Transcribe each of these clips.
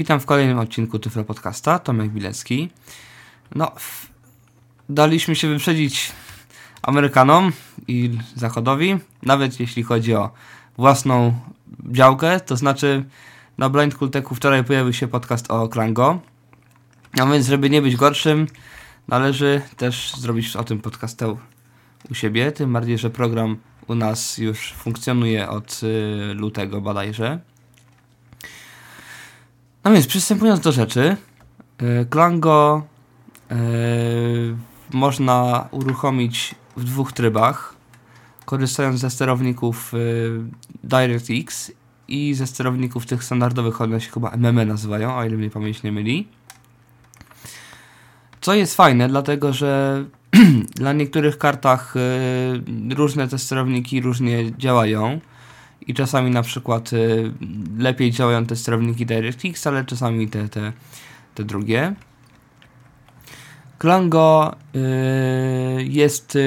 Witam w kolejnym odcinku Tyflo Podcasta, Tomek Bilecki. No, daliśmy się wyprzedzić Amerykanom i Zachodowi, nawet jeśli chodzi o własną działkę, to znaczy na Blind Kulteku wczoraj pojawił się podcast o Klango, a więc żeby nie być gorszym, należy też zrobić o tym podcastę u siebie, tym bardziej, że program u nas już funkcjonuje od y, lutego bodajże. No więc przystępując do rzeczy, y, Klango y, można uruchomić w dwóch trybach, korzystając ze sterowników DirectX i ze sterowników tych standardowych, one się chyba MME nazywają, o ile mnie pamięć nie myli. Co jest fajne, dlatego że dla niektórych kartach y, różne te sterowniki różnie działają i czasami na przykład y, lepiej działają te sterowniki DirectX, ale czasami te, te, te drugie. Klango y, jest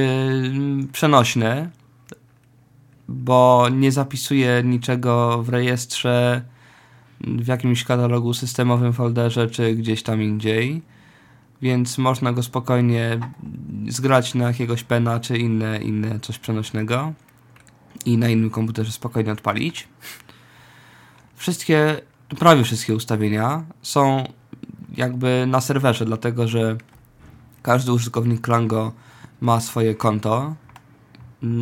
przenośne, bo nie zapisuje niczego w rejestrze, w jakimś katalogu systemowym folderze, czy gdzieś tam indziej więc można go spokojnie zgrać na jakiegoś pena czy inne, inne coś przenośnego i na innym komputerze spokojnie odpalić. Wszystkie, prawie wszystkie ustawienia są jakby na serwerze, dlatego że każdy użytkownik Klango ma swoje konto.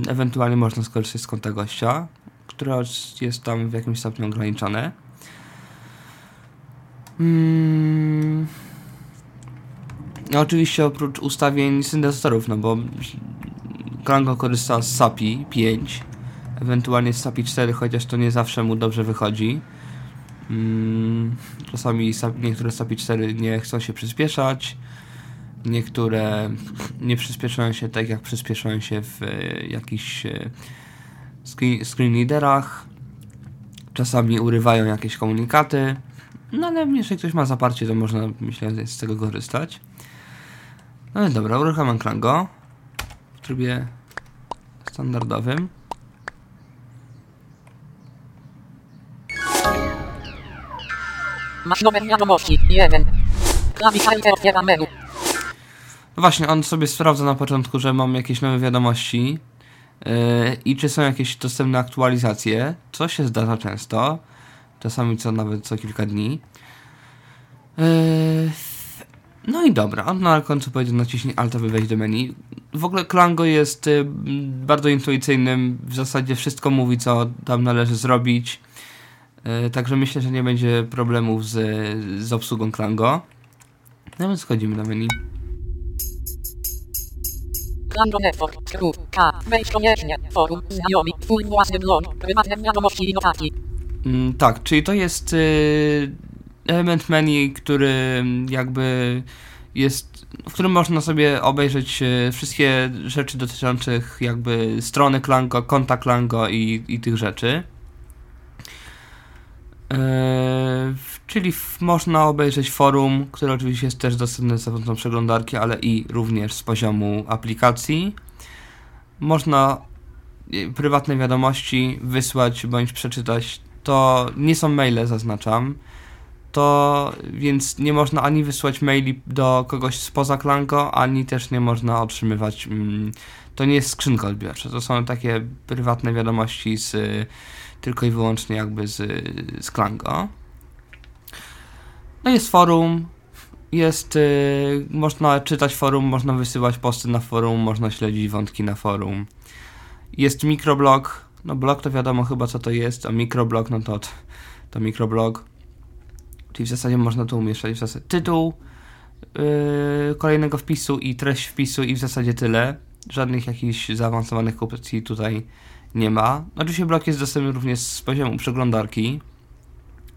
Ewentualnie można skorzystać z konta gościa, które jest tam w jakimś stopniu ograniczone. Hmm. No oczywiście oprócz ustawień syntezatorów, no bo Klango korzysta z SAPI 5, ewentualnie z SAPI 4, chociaż to nie zawsze mu dobrze wychodzi. Mm, czasami niektóre SAPI 4 nie chcą się przyspieszać, niektóre nie przyspieszają się tak jak przyspieszają się w e, jakichś e, screen, readerach. Czasami urywają jakieś komunikaty. No ale jeśli ktoś ma zaparcie, to można myślę z tego korzystać. No i dobra, uruchamiam Klango w trybie standardowym. Masz numer wiadomości 1. Klawisza otwiera menu. No właśnie, on sobie sprawdza na początku, że mam jakieś nowe wiadomości yy, i czy są jakieś dostępne aktualizacje, co się zdarza często, czasami co nawet co kilka dni. Yy, no i dobra, on na końcu powiedział naciśnij Alt, aby wejść do menu. W ogóle Klango jest y, bardzo intuicyjnym, w zasadzie wszystko mówi, co tam należy zrobić. Y, także myślę, że nie będzie problemów z, z obsługą Klango. No więc schodzimy do menu. Klango Network, K, wejść koniecznie, forum, znajomi, twój własny blog, prywatne wiadomości i notatki. Mm, tak, czyli to jest... Y element menu, który jakby jest, w którym można sobie obejrzeć e, wszystkie rzeczy dotyczących jakby strony Klango, konta Klango i, i tych rzeczy. Eee, czyli można obejrzeć forum, które oczywiście jest też dostępne za pomocą przeglądarki, ale i również z poziomu aplikacji. Można e, prywatne wiadomości wysłać bądź przeczytać. To nie są maile, zaznaczam to więc nie można ani wysłać maili do kogoś spoza Klango, ani też nie można otrzymywać. Mm, to nie jest skrzynka odbiorcza, to są takie prywatne wiadomości z, tylko i wyłącznie jakby z, z Klango. No jest forum, jest, y, można czytać forum, można wysyłać posty na forum, można śledzić wątki na forum. Jest mikroblog, no blog to wiadomo chyba co to jest, a mikroblog no to, to mikroblog. Czyli w zasadzie można tu umieszczać w zasadzie tytuł yy, kolejnego wpisu i treść wpisu i w zasadzie tyle. Żadnych jakichś zaawansowanych opcji tutaj nie ma. Oczywiście blok jest dostępny również z poziomu przeglądarki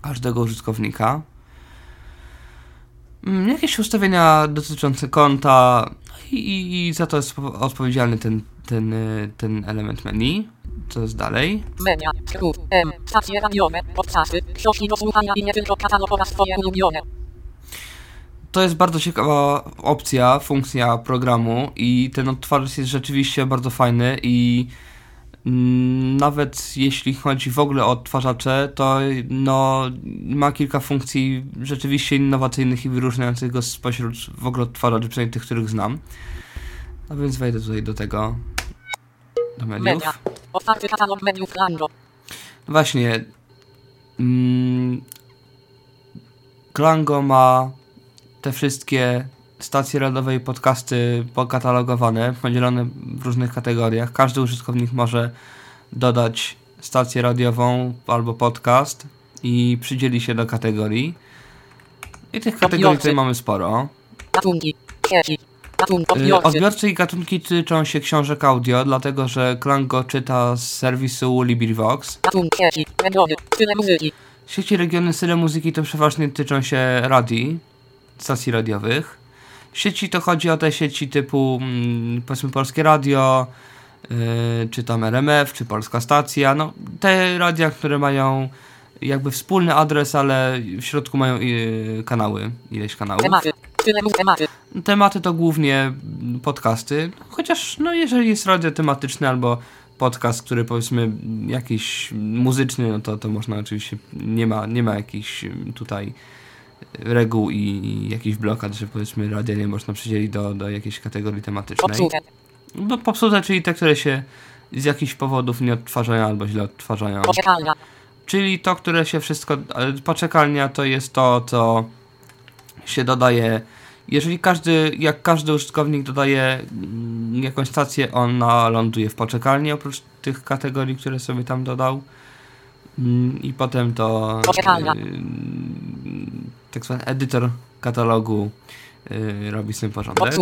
każdego użytkownika. Mm, jakieś ustawienia dotyczące konta i, i, i za to jest odpowiedzialny ten, ten, y, ten element menu. Co jest dalej? Skrót, M, stacje radiowe, podcasty, książki do słuchania i nie tylko twoje ulubione. To jest bardzo ciekawa opcja, funkcja programu i ten odtwarzacz jest rzeczywiście bardzo fajny i Nawet jeśli chodzi w ogóle o odtwarzacze, to no, ma kilka funkcji rzeczywiście innowacyjnych i wyróżniających go spośród w ogóle odtwarzaczy, przynajmniej tych, których znam. A więc wejdę tutaj do tego, do mediów. Media. Otwarty katalog mediów Klango. Właśnie. Mm, Klango ma te wszystkie stacje radiowe i podcasty pokatalogowane, podzielone w różnych kategoriach. Każdy użytkownik może dodać stację radiową albo podcast i przydzieli się do kategorii. I tych kategorii tutaj mamy sporo. Y, Odbiorcy. I gatunki tyczą się książek audio, dlatego że Klango czyta z serwisu LibriVox. Sieci. Regiony. Style muzyki to przeważnie tyczą się radii, stacji radiowych. Sieci to chodzi o te sieci typu mm, powiedzmy Polskie Radio, yy, czy tam RMF, czy Polska Stacja. No, te radia, które mają jakby wspólny adres, ale w środku mają yy, kanały, ileś kanałów. Tematy. Tematy. Tematy to głównie podcasty, chociaż no jeżeli jest radio tematyczne albo podcast, który powiedzmy jakiś muzyczny, no to, to można oczywiście, nie ma, nie ma jakichś mm, tutaj reguł i, i jakichś blokad, że powiedzmy radia nie można przydzielić do, do jakiejś kategorii tematycznej. Popsute. No popsute, czyli te, które się z jakichś powodów nie odtwarzają albo źle odtwarzają. Poczekalnia. Czyli to, które się wszystko. Poczekalnia to jest to, co się dodaje. Jeżeli każdy, jak każdy użytkownik dodaje mm, jakąś stację, ona ląduje w poczekalni, oprócz tych kategorii, które sobie tam dodał. Mm, I potem to Poczekalnia. yy, tak zwany edytor katalogu yy, robi z tym porządek.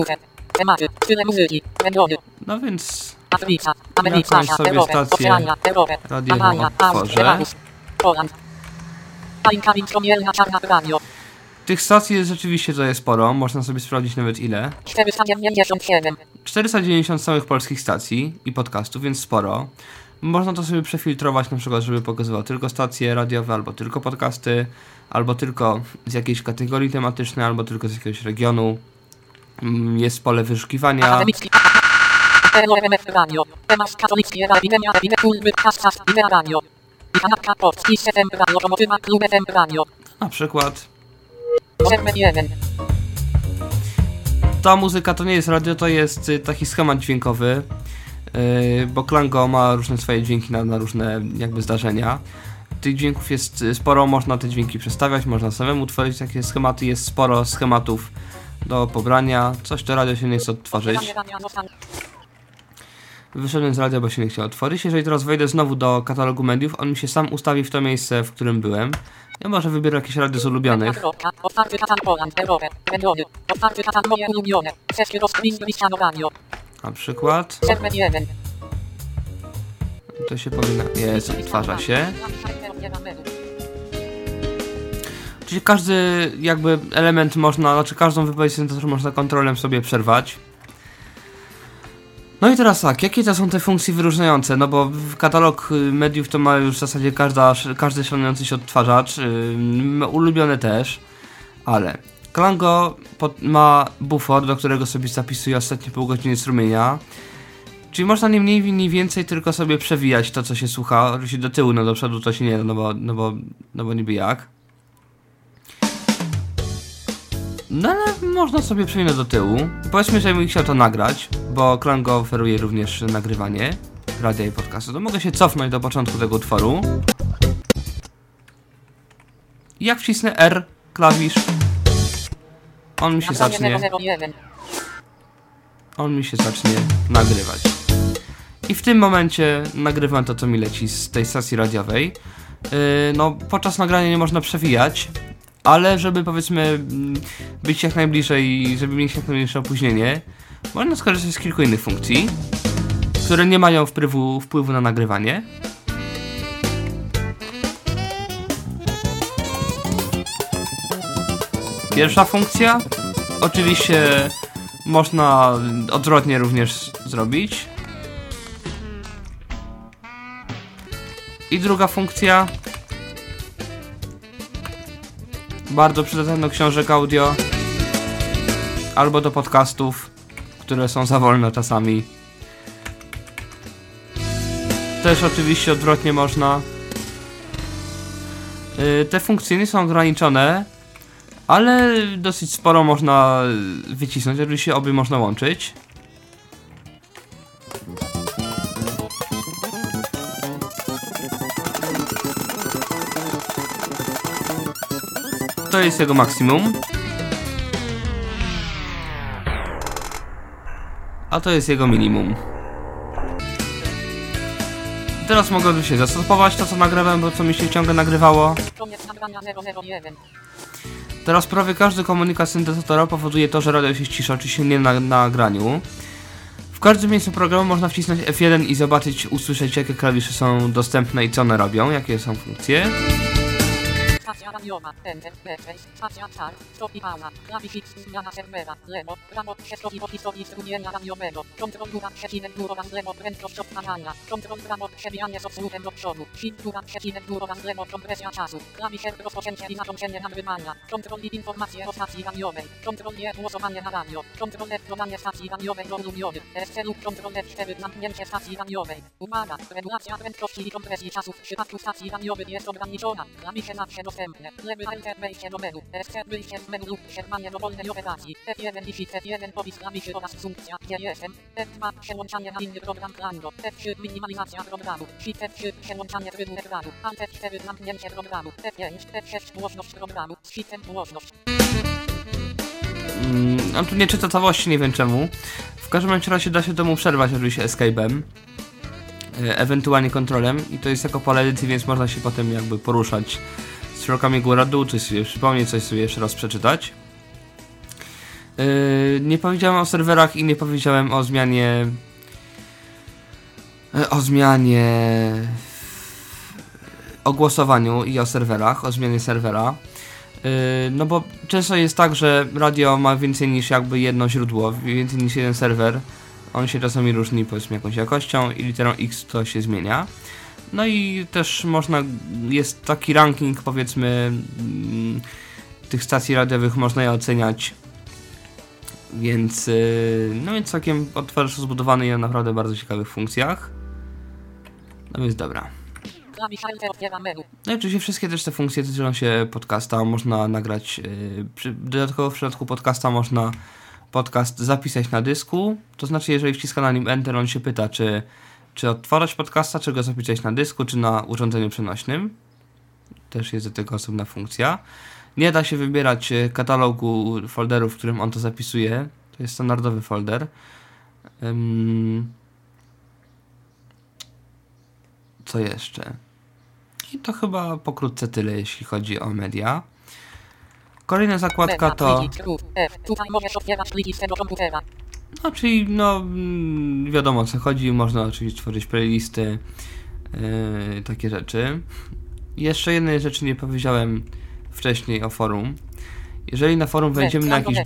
Tematy. Tyle muzyki. Regiony. No więc Afryka. Ameryka. Jakąś sobie Europę. stację otworzę. Radio. tych stacji jest rzeczywiście tutaj sporo, można sobie sprawdzić nawet ile. 497. 490 samych polskich stacji i podcastów, więc sporo. Można to sobie przefiltrować na przykład, żeby pokazywał tylko stacje radiowe, albo tylko podcasty, albo tylko z jakiejś kategorii tematycznej, albo tylko z jakiegoś regionu. Mm, Jest pole wyszukiwania. Akademicki. RMF Radio. Temat katolicki. Epidemia. Epidemia. Kulby. Kastas. Idea Radio. I kanapka Post. I FM Radio. Lokomotywa. Klub FM Radio. Na przykład Serwer 1. ta muzyka to nie jest radio, to jest y, taki schemat dźwiękowy, bo Klango ma różne swoje dźwięki na, na różne jakby zdarzenia. Tych dźwięków jest y, sporo, można te dźwięki przestawiać, można samemu tworzyć takie schematy, jest sporo schematów do pobrania, coś to radio się nie chce odtworzyć. Wyszedłem z radia, bo się nie chciał otworzyć. Jeżeli teraz wejdę znowu do katalogu mediów, on mi się sam ustawi w to miejsce, w którym byłem. Ja może wybiorę jakieś radio z ulubionych. Otwarty katalog Poland. Europę. Otwarty katalog moje ulubione. Sesje rozkmin Cristiano Radio. Na przykład. Serwer 1. To się powinno. Jest, odtwarza się. Czyli każdy jakby element można, znaczy każdą wypowiedź syntezatora można kontrolem sobie przerwać. No i teraz tak, jakie to są te funkcje wyróżniające? No bo w katalog y, mediów to ma już w zasadzie każda, każdy szanujący się odtwarzacz, yy, ulubione też, ale Klango ma bufor, do którego sobie zapisuje ostatnie pół godziny strumienia. Czyli można nie mniej, mniej więcej tylko sobie przewijać to, co się słucha. Oczywiście do tyłu, no do przodu to się nie da, no bo, no bo, no bo niby jak. No ale można sobie przewinąć do tyłu. Powiedzmy, że bym chciał to nagrać, bo Klango oferuje również nagrywanie radia i podcastu. To mogę się cofnąć do początku tego utworu. Jak wcisnę R, klawisz, on mi się zacznie on mi się zacznie nagrywać. I w tym momencie nagrywam to, co mi leci z tej stacji radiowej. Yy, no, podczas nagrania nie można przewijać, ale żeby powiedzmy mm, być jak najbliżej, żeby mieć jak najmniejsze opóźnienie, można skorzystać z kilku innych funkcji, które nie mają wpływu, wpływu na nagrywanie. Pierwsza funkcja, oczywiście można odwrotnie również zrobić. I druga funkcja. Bardzo przydatna do książek audio. Albo do podcastów, które są za wolne czasami. też oczywiście odwrotnie można. Y, Te funkcje nie są ograniczone, ale dosyć sporo można wycisnąć, oczywiście obie można łączyć. To jest jego maksimum. A to jest jego minimum. Teraz mogę się zastopować to co nagrywałem, bo co mi się ciągle nagrywało. Koniec nagrania 001. Teraz prawie każdy komunikat syntezatora powoduje to, że radio się cisza, oczywiście nie na nagraniu. W każdym miejscu programu można wcisnąć F1 i zobaczyć, usłyszeć jakie klawisze są dostępne i co one robią, jakie są funkcje. Stacja radiowa, Enter, Backspace, stacja Char, stop i pauna, klawisz zmiana serwera, lewo, prawo, przeskoki po historii strumienia radiowego, kontrol góra, przecinek górowa z lewo, prędkość odtwarzania, kontrol prawo, przebijanie z odsłuchem do przodu, shift góra, przecinek górowa z lewo, kompresja czasu, klawisz rozpoczęcie i zakończenie nagrywania, kontrol I, informacje o stacji radiowej, kontrol G, głosowanie na radio, kontrol F, dodanie stacji radiowej do ulubionych, SC lub kontrol F4, zamknięcie stacji radiowej. Uwaga, regulacja prędkości i kompresji czasu w przypadku stacji radiowych jest ograniczona, klawisze zawsze dostępne, lewy enter wejście do menu, SC wyjście z menu lub przerwanie dowolnej operacji, F1 i Shift F1 powis klawiszy oraz funkcja, jestem, F2 przełączanie na inny program Klango, F3 minimalizacja programu, Shift F3 przełączanie trybu ekranu, Alt F4 zamknięcie programu, F5, F6 głośność programu, z głośność. Mm, on tu nie czyta całości, nie wiem czemu. W każdym razie da się temu przerwać oczywiście escape'em, e, ewentualnie kontrolem i to jest jako pole edycji, więc można się potem jakby poruszać strzałkami góra-dół, coś sobie przypomnieć, coś sobie jeszcze raz przeczytać. Yy, nie powiedziałem o serwerach i nie powiedziałem o zmianie o zmianie o głosowaniu i o serwerach, o zmianie serwera. Yy, No bo często jest tak, że radio ma więcej niż jakby jedno źródło, więcej niż jeden serwer. On się czasami różni powiedzmy jakąś jakością i literą X to się zmienia. No i też można, jest taki ranking powiedzmy mm, tych stacji radiowych, można je oceniać. Więc, yy, no więc całkiem odtwarzacz zbudowany i o naprawdę bardzo ciekawych funkcjach. No więc dobra. No i oczywiście wszystkie też te funkcje tyczą się podcasta, można nagrać, przy, dodatkowo w przypadku podcasta można podcast zapisać na dysku, to znaczy jeżeli wciska na nim Enter, on się pyta, czy, czy odtwarzać podcasta, czy go zapisać na dysku, czy na urządzeniu przenośnym. Też jest do tego osobna funkcja. Nie da się wybierać e, katalogu folderów, w którym on to zapisuje, to jest standardowy folder. Co jeszcze? I to chyba pokrótce tyle, jeśli chodzi o media. Kolejna zakładka to, pliki, skrót, F. Tutaj możesz otwierać pliki z tego komputera. No czyli no mm, wiadomo o co chodzi, można oczywiście tworzyć playlisty, yy, takie rzeczy. Jeszcze jednej rzeczy nie powiedziałem wcześniej o forum. Jeżeli na forum wejdziemy na jakiś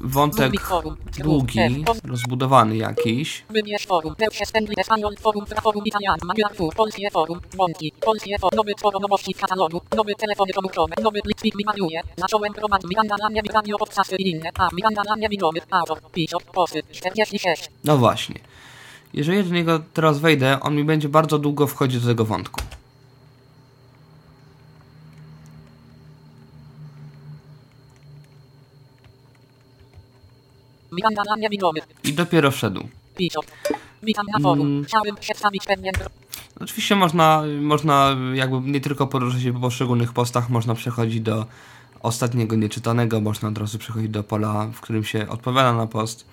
wątek długi, rozbudowany jakiś, Wybierz forum. Deutsche Stępli Espanol Forum Fra Forum Italian Magyar Fu Polskie Forum Wątki Polskie Forum Nowy Forum Nowości w katalogu Nowy telefony komórkowe Nowy plik plik maluje Zacząłem prowadzić Miranda dla mnie radio podcasty i inne A Miranda dla mnie migowy Autor Pisot Posy 46 no właśnie. Jeżeli do niego teraz wejdę, on mi będzie bardzo długo wchodzić do tego wątku. Miranda dla mnie migowy I dopiero wszedł. Witam na forum. Mm. Chciałem przedstawić pewien Oczywiście można, można jakby nie tylko poruszać się po poszczególnych postach, można przechodzić do ostatniego nieczytanego, można od razu przechodzić do pola, w którym się odpowiada na post.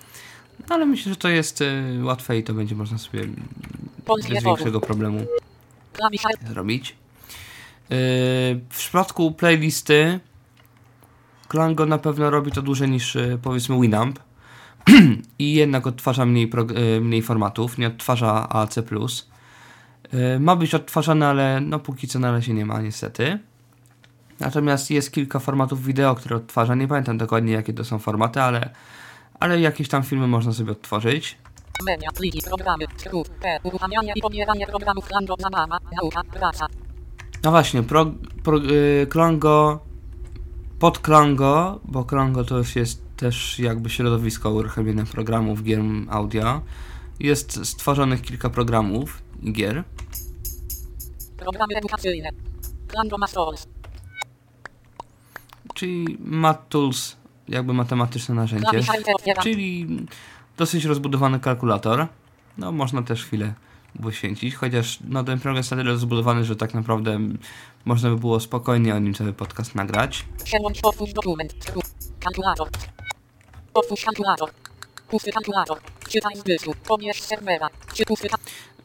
No, ale myślę, że to jest y, łatwe i to będzie można sobie bez większego problemu zrobić. Yy, w przypadku playlisty Klango na pewno robi to dłużej niż yy, powiedzmy Winamp i jednak odtwarza mniej, yy, mniej formatów, nie odtwarza AC+. Yy, ma być odtwarzane, ale no póki co na razie nie ma niestety. Natomiast jest kilka formatów wideo, które odtwarza. Nie pamiętam dokładnie jakie to są formaty, ale, ale jakieś tam filmy można sobie odtworzyć. Pliki, programy, skrót, P, uruchamianie i pobieranie programów nauka, praca. No właśnie, pro, pro, y, Klango pod Klango, bo Klango to już jest też jakby środowisko uruchamiania programów, gier audio. jest stworzonych kilka programów i gier. Programy edukacyjne. Klango Masters. czyli Math Tools, jakby matematyczne narzędzie, czyli dosyć rozbudowany kalkulator. No, można też chwilę poświęcić, chociaż no, ten program jest na tyle rozbudowany, że tak naprawdę można by było spokojnie o nim cały podcast nagrać. Przełącz dokument. Kalkulator. Otwórz kalkulator. Pusty kalkulator. Czytaj z dysku. Pobierz serwera. Czy pusty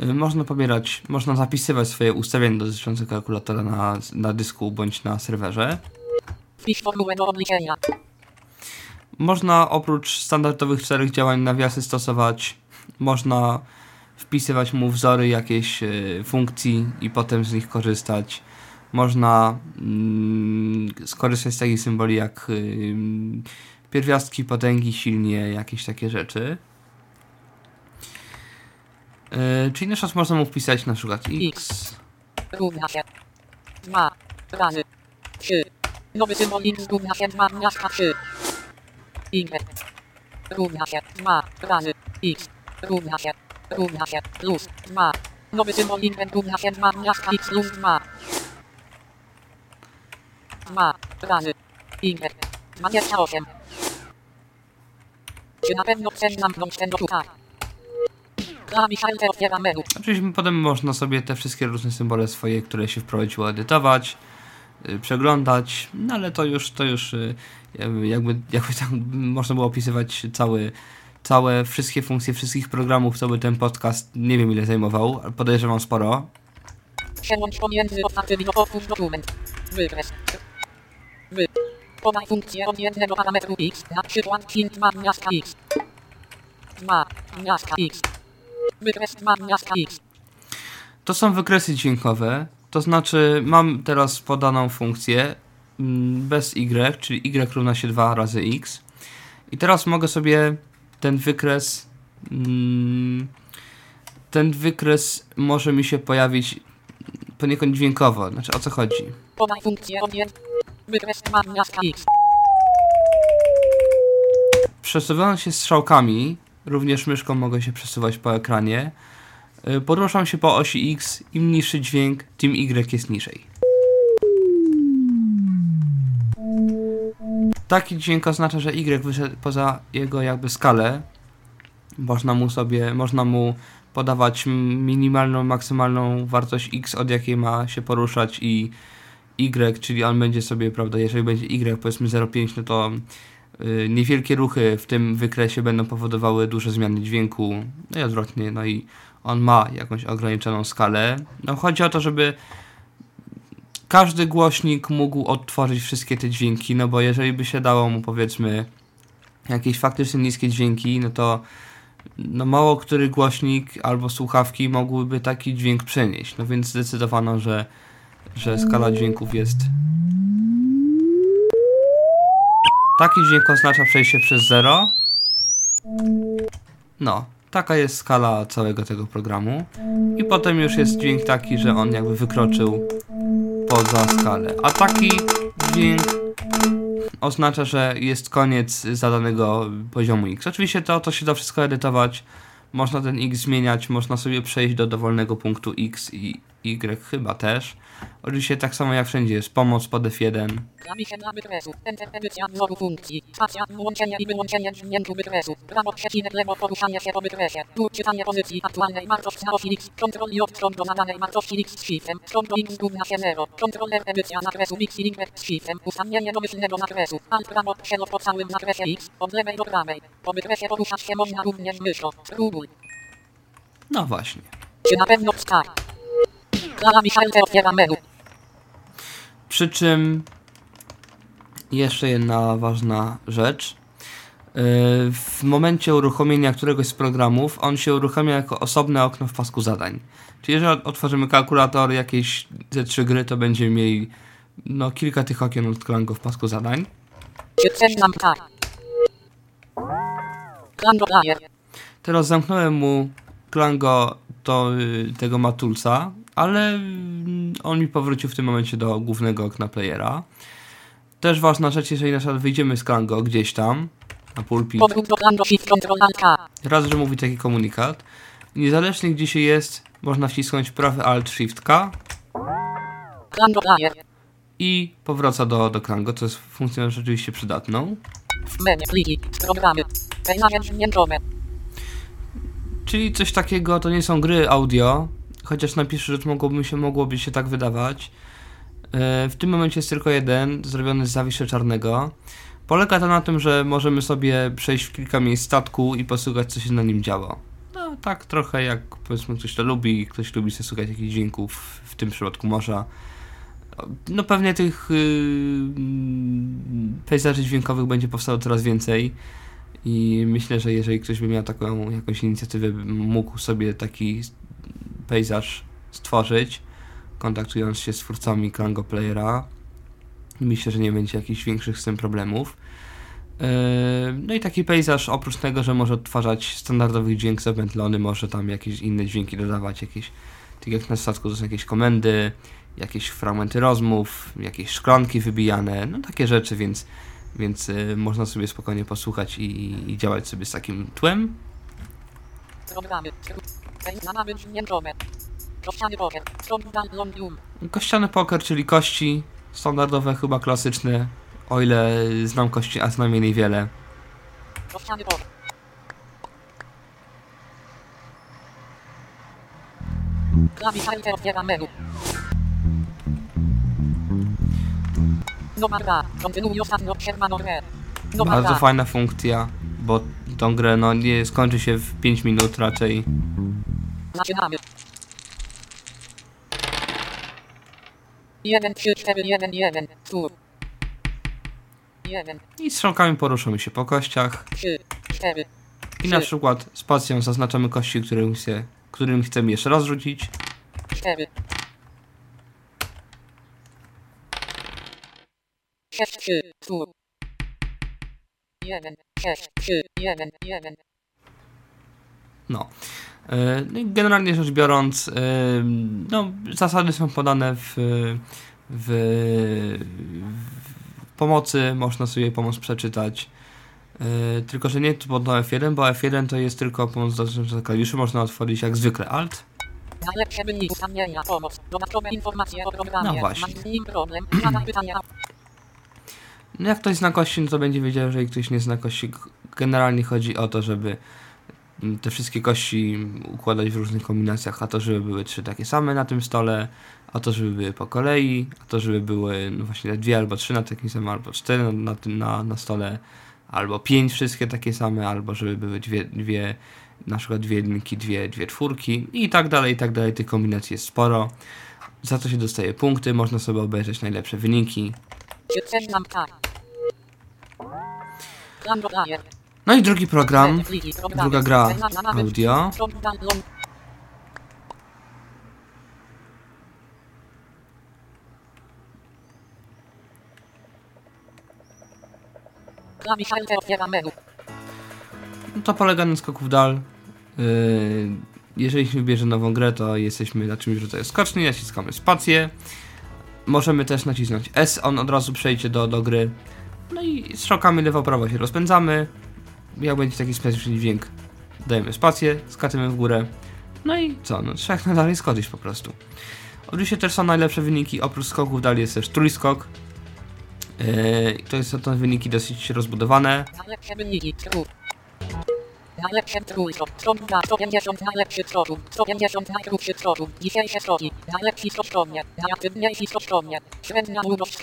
Y, Można pobierać, można zapisywać swoje ustawienia dotyczące kalkulatora na, na dysku bądź na serwerze. Wpisz formułę do obliczenia. Można oprócz standardowych czterech działań nawiasy stosować, można wpisywać mu wzory jakieś e, funkcji i potem z nich korzystać. Można mm, skorzystać z takich symboli jak y, pierwiastki, potęgi, silnie, jakieś takie rzeczy. E, czyli na przykład można mu wpisać na przykład x, Równa się. 2 razy 3. Nowy symbol x równa się 2 miasta 3. Y. Równa się 2 razy x. Równa się. Równa się plus 2. Nowy symbol y równa się 2 miasta x plus 2. 2 razy y. 28. Na pewno chcesz zamknąć ten menu. Oczywiście potem można sobie te wszystkie różne symbole swoje, które się wprowadziło, edytować, y, przeglądać, no ale to już, to już y, jakby, jakby, tak można było opisywać cały, całe, wszystkie funkcje wszystkich programów, co by ten podcast, nie wiem ile zajmował, podejrzewam sporo. Przełącz pomiędzy otwartymi do otwórz dokument. Wykres. Wy. Podaj funkcję od jednego parametru x, na przykład int ma miasta x. 2 miasta x. Wykres 2 miasta x. To są wykresy dźwiękowe, to znaczy mam teraz podaną funkcję mm, bez y, czyli y równa się 2 razy x. I teraz mogę sobie ten wykres mm, ten wykres może mi się pojawić poniekąd dźwiękowo. Znaczy o co chodzi? Podaj funkcję od jed... Wykres 2 miasta x. Przesuwając się strzałkami, również myszką mogę się przesuwać po ekranie. Y, Poruszam się po osi X, im niższy dźwięk, tym Y jest niżej. Taki dźwięk oznacza, że Y wyszedł poza jego jakby skalę. Można mu sobie, można mu podawać minimalną, maksymalną wartość X, od jakiej ma się poruszać i Y, czyli on będzie sobie, prawda, jeżeli będzie Y powiedzmy 0,5, no to y, niewielkie ruchy w tym wykresie będą powodowały duże zmiany dźwięku, no i odwrotnie, no i on ma jakąś ograniczoną skalę. No chodzi o to, żeby każdy głośnik mógł odtworzyć wszystkie te dźwięki, no bo jeżeli by się dało mu powiedzmy jakieś faktycznie niskie dźwięki, no to no mało który głośnik albo słuchawki mogłyby taki dźwięk przenieść. No więc zdecydowano, że, że skala dźwięków jest Taki dźwięk oznacza przejście przez zero. No, taka jest skala całego tego programu. I potem już jest dźwięk taki, że on jakby wykroczył poza skalę. A taki dźwięk oznacza, że jest koniec zadanego poziomu X. Oczywiście to, to się da wszystko edytować. Można ten X zmieniać, można sobie przejść do dowolnego punktu X i Y chyba też. Oczywiście tak samo jak wszędzie jest pomoc pod F1. Klawisze dla wykresu. Enter edycja wzoru funkcji. Spacja włączenie i wyłączenie dźwięku wykresu. Prawo przecinek lewo poruszanie się po wykresie. Tu czytanie pozycji aktualnej wartości na osi X. Ctrl i odstąd do zadanej wartości X z shiftem. Ctrl X równa się 0. Ctrl R edycja zakresu X i Y z shiftem. Ustawienie domyślnego zakresu. Alt prawo przelot po całym zakresie X. Od lewej do prawej. Po wykresie poruszać się można również myszą. Spróbuj. No właśnie. Czy na pewno wstać? Przy czym jeszcze jedna ważna rzecz. Yy, W momencie uruchomienia któregoś z programów, on się uruchamia jako osobne okno w pasku zadań. Czyli jeżeli otworzymy kalkulator, jakieś ze trzy gry, to będziemy mieli no, kilka tych okien od Klango w pasku zadań. Tak? Teraz zamknąłem mu Klango to, y, tego Matulsa, ale mm, on mi powrócił w tym momencie do głównego okna playera. Też ważna rzecz, jeżeli na przykład wyjdziemy z Klango gdzieś tam, na pulpit, raz, że mówi taki komunikat, Niezależnie gdzie się jest, można wcisnąć prawy Alt Shift K i powraca do, do Klango, co jest funkcją rzeczywiście przydatną. Czyli coś takiego, to nie są gry audio, chociaż na pierwszy rzut mogłoby się, mogłoby się tak wydawać. E, W tym momencie jest tylko jeden, zrobiony z zawiszy czarnego. Polega to na tym, że możemy sobie przejść w kilka miejsc statku i posłuchać, co się na nim działo. No, tak trochę jak powiedzmy ktoś to lubi, ktoś lubi sobie słuchać jakichś dźwięków, w tym przypadku morza. No pewnie tych yy, pejzaży dźwiękowych będzie powstało coraz więcej. I myślę, że jeżeli ktoś by miał taką jakąś inicjatywę, mógł sobie taki pejzaż stworzyć, kontaktując się z twórcami Klango Playera. Myślę, że nie będzie jakichś większych z tym problemów. Yy, No i taki pejzaż, oprócz tego, że może odtwarzać standardowy dźwięk zapętlony, może tam jakieś inne dźwięki dodawać, jakieś, tak jak na statku to są jakieś komendy, jakieś fragmenty rozmów, jakieś szklanki wybijane, no takie rzeczy, więc więc y, można sobie spokojnie posłuchać i, i działać sobie z takim tłem. Programy. Kościany poker. Czyli kości standardowe, chyba klasyczne, o ile znam kości, a znam jej niewiele. Kościany poker. Klawisz otwiera menu. Numer 2. Kontynuuj ostatnio przerwaną grę. Numer Bardzo 2. fajna funkcja, bo tą grę no, nie skończy się w 5 minut raczej. Zaczynamy. 1, 3, 4, 1, 1, tur. 1, I strzałkami poruszamy się po kościach. 3, 4, I na przykład spacją zaznaczamy kości, którym, się, którym chcemy jeszcze raz rzucić. 4. 6, 3, tur. 1, 6, 3, 1, 1. No. E, No generalnie rzecz biorąc, e, no, zasady są podane w, w, w pomocy, można sobie pomoc przeczytać. E, Tylko, że nie pod F1, bo F1 to jest tylko pomoc dotycząca klawiszy, można otworzyć jak zwykle Alt. No właśnie. No jak ktoś zna kości, no to będzie wiedział, że jeżeli ktoś nie zna kości, generalnie chodzi o to, żeby te wszystkie kości układać w różnych kombinacjach, a to żeby były trzy takie same na tym stole, a to żeby były po kolei, a to żeby były no właśnie dwie albo trzy na takim samym, albo cztery na, na, na, na stole, albo pięć wszystkie takie same, albo żeby były dwie, dwie na przykład dwie jedynki, dwie, dwie czwórki i tak dalej, i tak dalej. Tych kombinacji jest sporo. Za to się dostaje punkty, można sobie obejrzeć najlepsze wyniki. No i drugi program, druga gra audio. No to polega na skoku w dal. Yy, jeżeli się wybierze nową grę, to jesteśmy na czymś rodzaju skoczni, naciskamy spację. Możemy też nacisnąć S, on od razu przejdzie do, do gry. No i strzałkami lewo-prawo się rozpędzamy. Jak będzie taki specyficzny dźwięk, dajemy spację, skaczemy w górę. No i co, no trzeba jak najdalej skoczyć po prostu. Oczywiście też są najlepsze wyniki, oprócz skoków w dal jest też trójskok. Yy, to jest, to wyniki dosyć rozbudowane. Najlepsze wyniki. Skrót. Najlepsze trójko. Skąd 150 najlepszy skoku. 150 najkrótszy. Dzisiejsze. Średnia długość.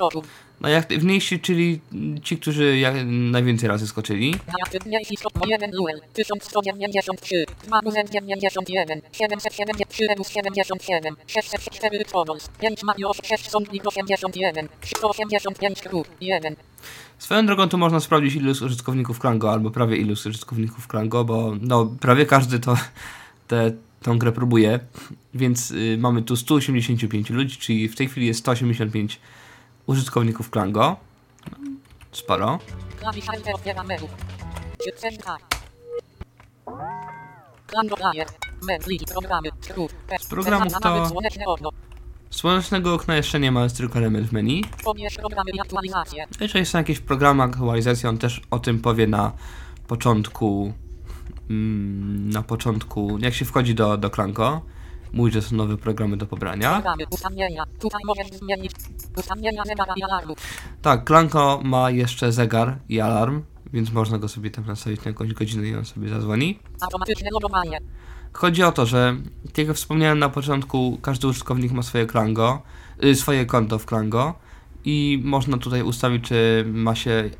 Najaktywniejsi, czyli ci, którzy jak najwięcej razy skoczyli. Najaktywniejsi skok 1 duel. 1193. 2091. 773 Rebus 77. 604 Kobols. 5 Marios 6 Sądnik 81. 185 Skrót. 1. Swoją drogą tu można sprawdzić ilu użytkowników Klango, albo prawie ilu użytkowników Klango, bo no prawie każdy to tę tą grę próbuje, więc y, mamy tu 185 ludzi, czyli w tej chwili jest 185 użytkowników Klango. No, Sporo. Z programów to słonecznego okna jeszcze nie ma, jest tylko element w menu. Aktualizacje. Jeżeli są jakieś programy aktualizacji, on też o tym powie na początku mm, na początku, jak się wchodzi do, do Klango, mówi, że są nowe programy do pobrania. Tak, Klanko ma jeszcze zegar i alarm, więc można go sobie tam nastawić na jakąś godzinę i on sobie zadzwoni. Chodzi o to, że jak wspomniałem na początku, każdy użytkownik ma swoje Klango, y, swoje konto w Klango i można tutaj ustawić, czy ma się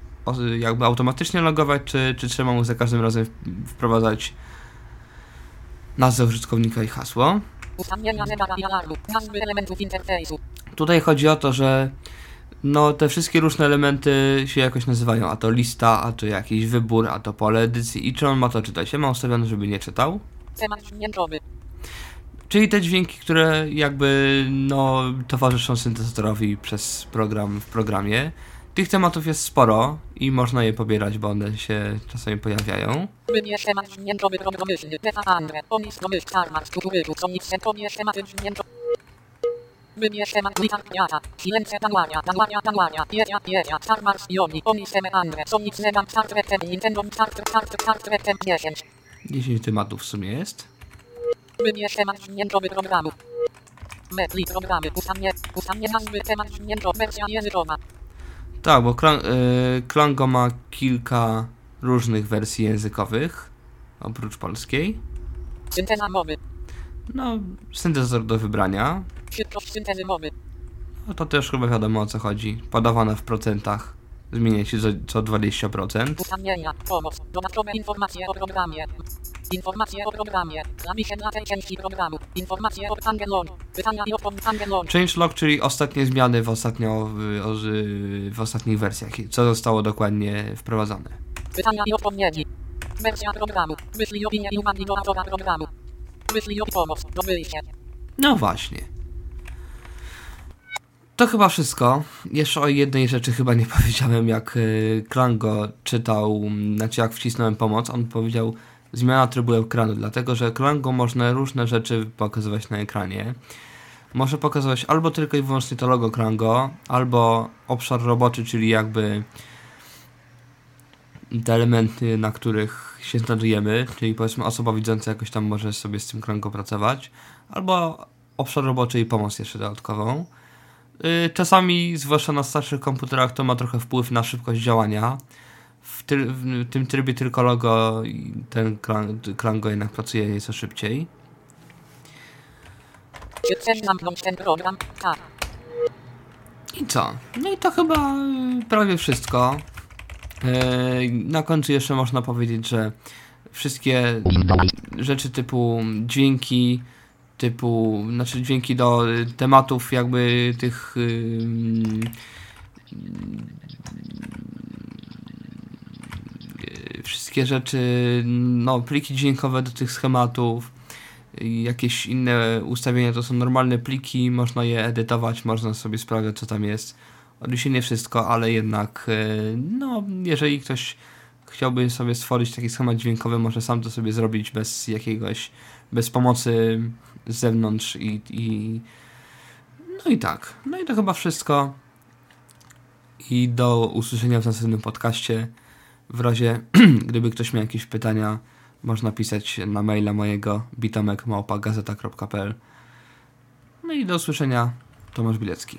jakby automatycznie logować, czy, czy trzeba mu za każdym razem wprowadzać nazwę użytkownika i hasło. Tutaj chodzi o to, że no, te wszystkie różne elementy się jakoś nazywają, a to lista, a to jakiś wybór, a to pole edycji i czy on ma to czytać. Ja mam ustawione, żeby nie czytał. Czyli te dźwięki, które jakby no, towarzyszą syntezatorowi przez program w programie. Tych tematów jest sporo i można je pobierać, bo one się czasami pojawiają. Wybierz temat Glitar Piata. Silence Tanguaria. Tanguaria Tanguaria. Pieria Pieria. Karmax Joni. Onis teme Andre. Comic Zegan. Star Trek. Nintendo Star Trek Star Trek Star Trek Tem 10. 10 tematów w sumie jest. Wybierz temat dźwiękowy programu. Metli programy. Ustawienie. Ustawienie nazwy temat dźwiękowy. Wersja językowa. Tak, bo Klang, y, Klango ma kilka różnych wersji językowych, oprócz polskiej. Synteza mowy. No, syntezator do wybrania. Szybkość syntezy mowy. No to też chyba wiadomo o co chodzi. Podawane w procentach. Zmienia się co, co 20%. Ustawienia. Pomoc. Dodatkowe informacje o programie. Informacje o programie. Dla tej części programu. Informacje od Angelon. Pytania i odpowiedź Angelon. Changelog, czyli ostatnie zmiany w, ostatnio, w, o- w ostatnich wersjach. Co zostało dokładnie wprowadzone. Pytania i odpowiedzi. Wersja programu. Wyślij opinię i uwagi do autora programu. Wyślij op- pomoc. Do wyjścia. No właśnie. To chyba wszystko. Jeszcze o jednej rzeczy chyba nie powiedziałem, jak y, Klango czytał, m, znaczy jak wcisnąłem pomoc, on powiedział zmiana trybu ekranu, dlatego że Klango można różne rzeczy pokazywać na ekranie. Może pokazywać albo tylko i wyłącznie to logo Klango, albo obszar roboczy, czyli jakby te elementy, na których się znajdujemy, czyli powiedzmy osoba widząca jakoś tam może sobie z tym Klango pracować, albo obszar roboczy i pomoc jeszcze dodatkową. Y, Czasami, zwłaszcza na starszych komputerach, to ma trochę wpływ na szybkość działania. W, w tym trybie tylko logo ten Klang- Klango jednak pracuje nieco szybciej. Czy chcesz zamknąć ten program? Tak. I co? No i to chyba y, prawie wszystko. Yy, Na końcu jeszcze można powiedzieć, że wszystkie rzeczy typu dźwięki, typu, znaczy dźwięki do tematów jakby tych ym, y, wszystkie rzeczy, no pliki dźwiękowe do tych schematów, jakieś inne ustawienia to są normalne pliki, można je edytować, można sobie sprawdzać co tam jest. Oczywiście nie wszystko, ale jednak y, no jeżeli ktoś chciałby sobie stworzyć taki schemat dźwiękowy, może sam to sobie zrobić bez jakiegoś, bez pomocy z zewnątrz i, i no i tak. No i to chyba wszystko. I do usłyszenia w następnym podcaście. W razie, gdyby ktoś miał jakieś pytania, można pisać na maila mojego bitomekmałpa.gazeta.pl No i do usłyszenia. Tomasz Bilecki.